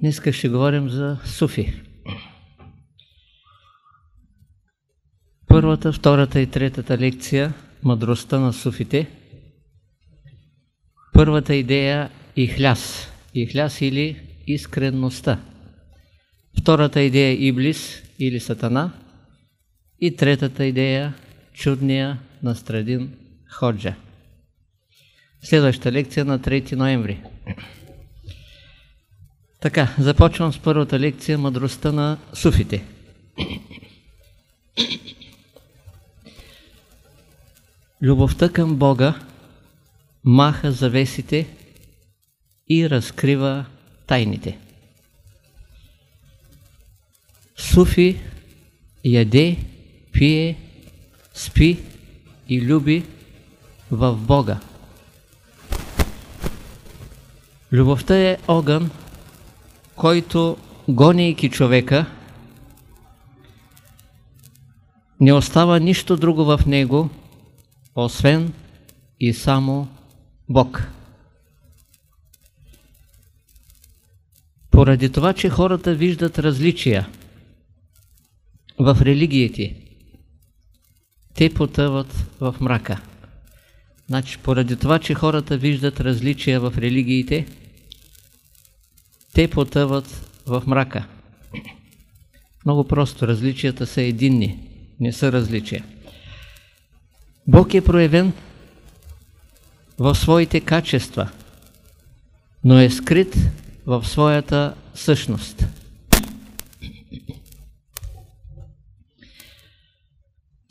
Днес ще говорим за суфи. Първата, втората и третата лекция – мъдростта на суфите. Първата идея – ихляс. Ихляс или искренността. Втората идея – Иблис или Сатана. И третата идея – чудния Настрадин Ходжа. Следваща лекция на 3 ноември. Така, започвам с първата лекция Мъдростта на суфите. Любовта към Бога маха завесите и разкрива тайните. Суфи яде, пие, спи и люби в Бога. Любовта е огън, който, гонейки човека, не остава нищо друго в него, освен и само Бог. Поради това, че хората виждат различия в религиите, те потъват в мрака. Значи, поради това, че хората виждат различия в религиите, те потъват в мрака. Много просто, различията са единни, не са различия. Бог е проявен в своите качества, но е скрит в своята същност.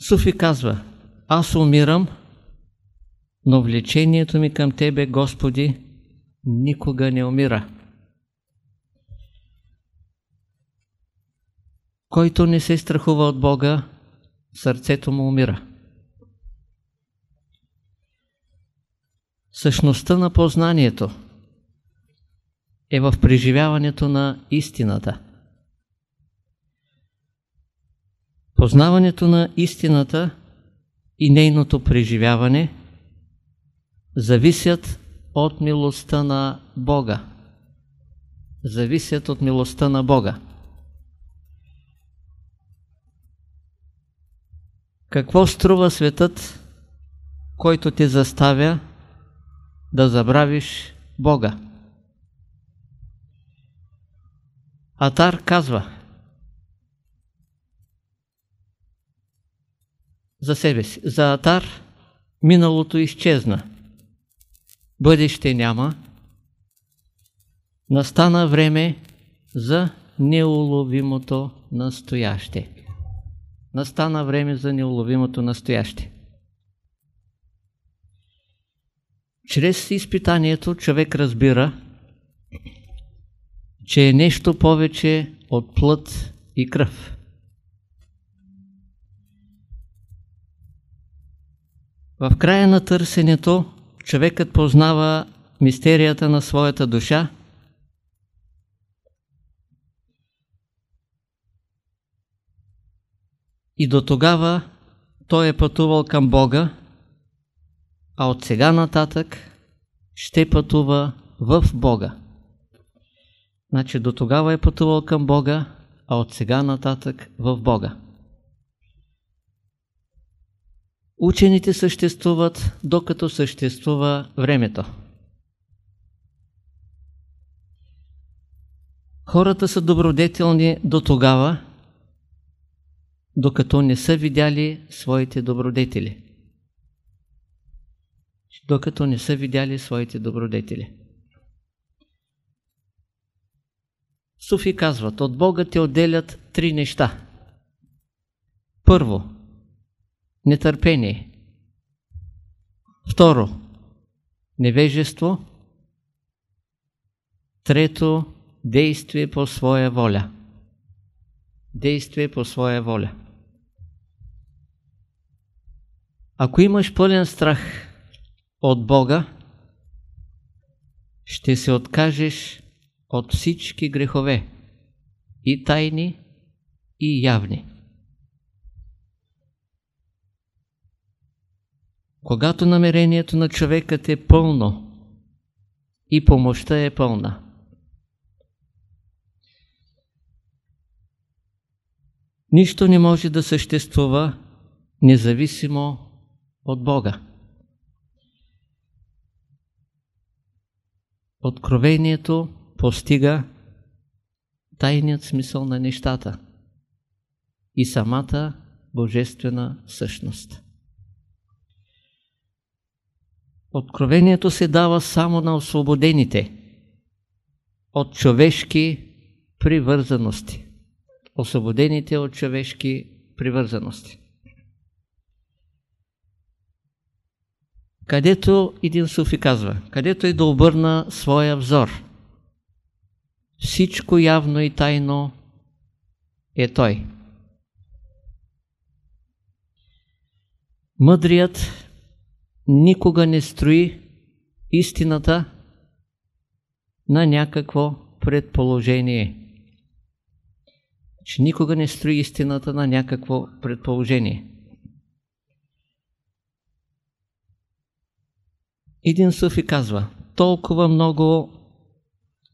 Суфи казва, аз умирам, но влечението ми към Тебе, Господи, никога не умира. Който не се страхува от Бога, сърцето му умира. Същността на познанието е в преживяването на истината. Познаването на истината и нейното преживяване зависят от милостта на Бога. Зависят от милостта на Бога. Какво струва светът, който те заставя да забравиш Бога? Атар казва за себе си. За Атар миналото изчезна. Бъдеще няма. Настана време за неуловимото настояще настана време за неуловимото настояще. Чрез изпитанието човек разбира, че е нещо повече от плът и кръв. В края на търсенето човекът познава мистерията на своята душа И до тогава той е пътувал към Бога, а от сега нататък ще пътува в Бога. Значи до тогава е пътувал към Бога, а от сега нататък в Бога. Учените съществуват, докато съществува времето. Хората са добродетелни до тогава, докато не са видяли своите добродетели. Докато не са видяли своите добродетели. Суфи казват, от Бога те отделят три неща. Първо, нетърпение. Второ, невежество. Трето, действие по своя воля. Действие по своя воля. Ако имаш пълен страх от Бога, ще се откажеш от всички грехове, и тайни, и явни. Когато намерението на човекът е пълно и помощта е пълна, нищо не може да съществува независимо от Бога. Откровението постига тайният смисъл на нещата и самата божествена същност. Откровението се дава само на освободените от човешки привързаности. Освободените от човешки привързаности. Където един суфи казва, където и да обърна своя взор, всичко явно и тайно е той. Мъдрият никога не строи истината на някакво предположение. Че никога не строи истината на някакво предположение. Един суфи казва, толкова много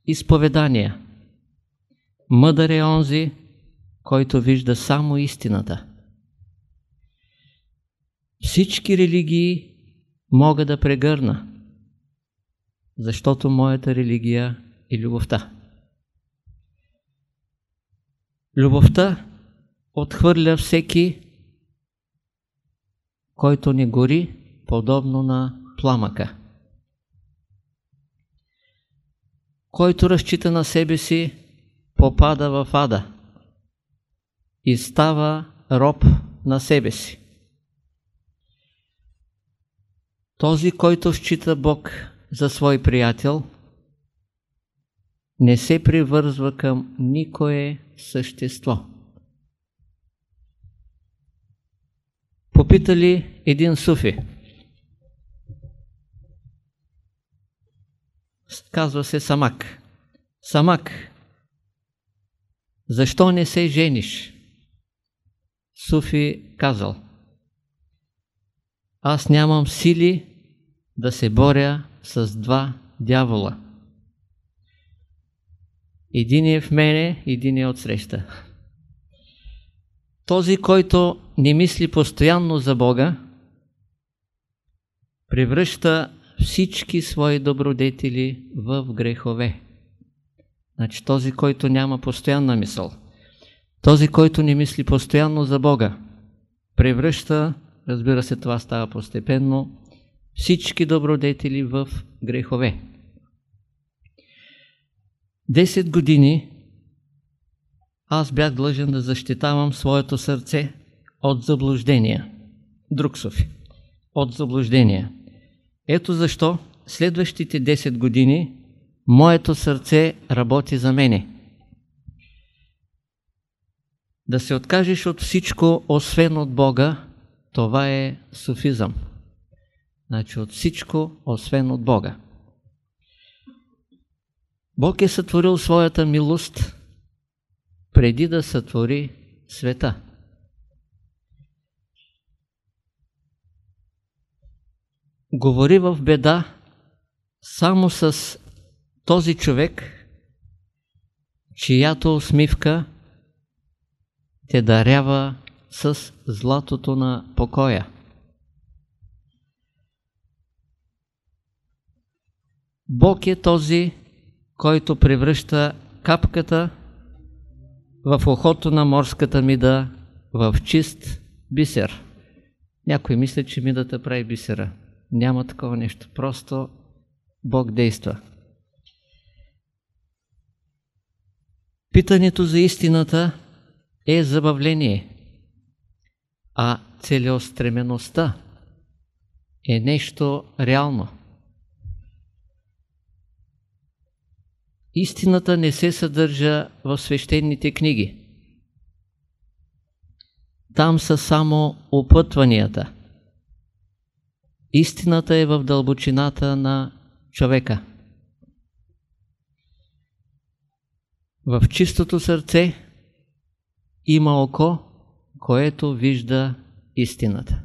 изповедания. Мъдър е онзи, който вижда само истината. Всички религии мога да прегърна, защото моята религия е любовта. Любовта отхвърля всеки, който не гори, подобно на пламъка. Който разчита на себе си, попада в ада и става роб на себе си. Този, който счита Бог за свой приятел, не се привързва към никое същество. Попитали един суфи. Казва се Самак. Самак, защо не се жениш? Суфи казал. Аз нямам сили да се боря с два дявола. Един е в мене, един е отсреща. Този, който не мисли постоянно за Бога, превръща всички свои добродетели в грехове. Значи този, който няма постоянна мисъл, този, който не мисли постоянно за Бога, превръща, разбира се, това става постепенно, всички добродетели в грехове. Десет години аз бях длъжен да защитавам своето сърце от заблуждения. Друг Софи. От заблуждения. Ето защо следващите 10 години моето сърце работи за мене. Да се откажеш от всичко, освен от Бога, това е суфизъм. Значи от всичко, освен от Бога. Бог е сътворил своята милост преди да сътвори света. Говори в беда само с този човек, чиято усмивка те дарява с златото на покоя. Бог е този, който превръща капката в охото на морската мида в чист бисер. Някой мисля, че мидата прави бисера. Няма такова нещо. Просто Бог действа. Питането за истината е забавление, а целеустремеността е нещо реално. Истината не се съдържа в свещените книги. Там са само опътванията. Истината е в дълбочината на човека. В чистото сърце има око, което вижда истината.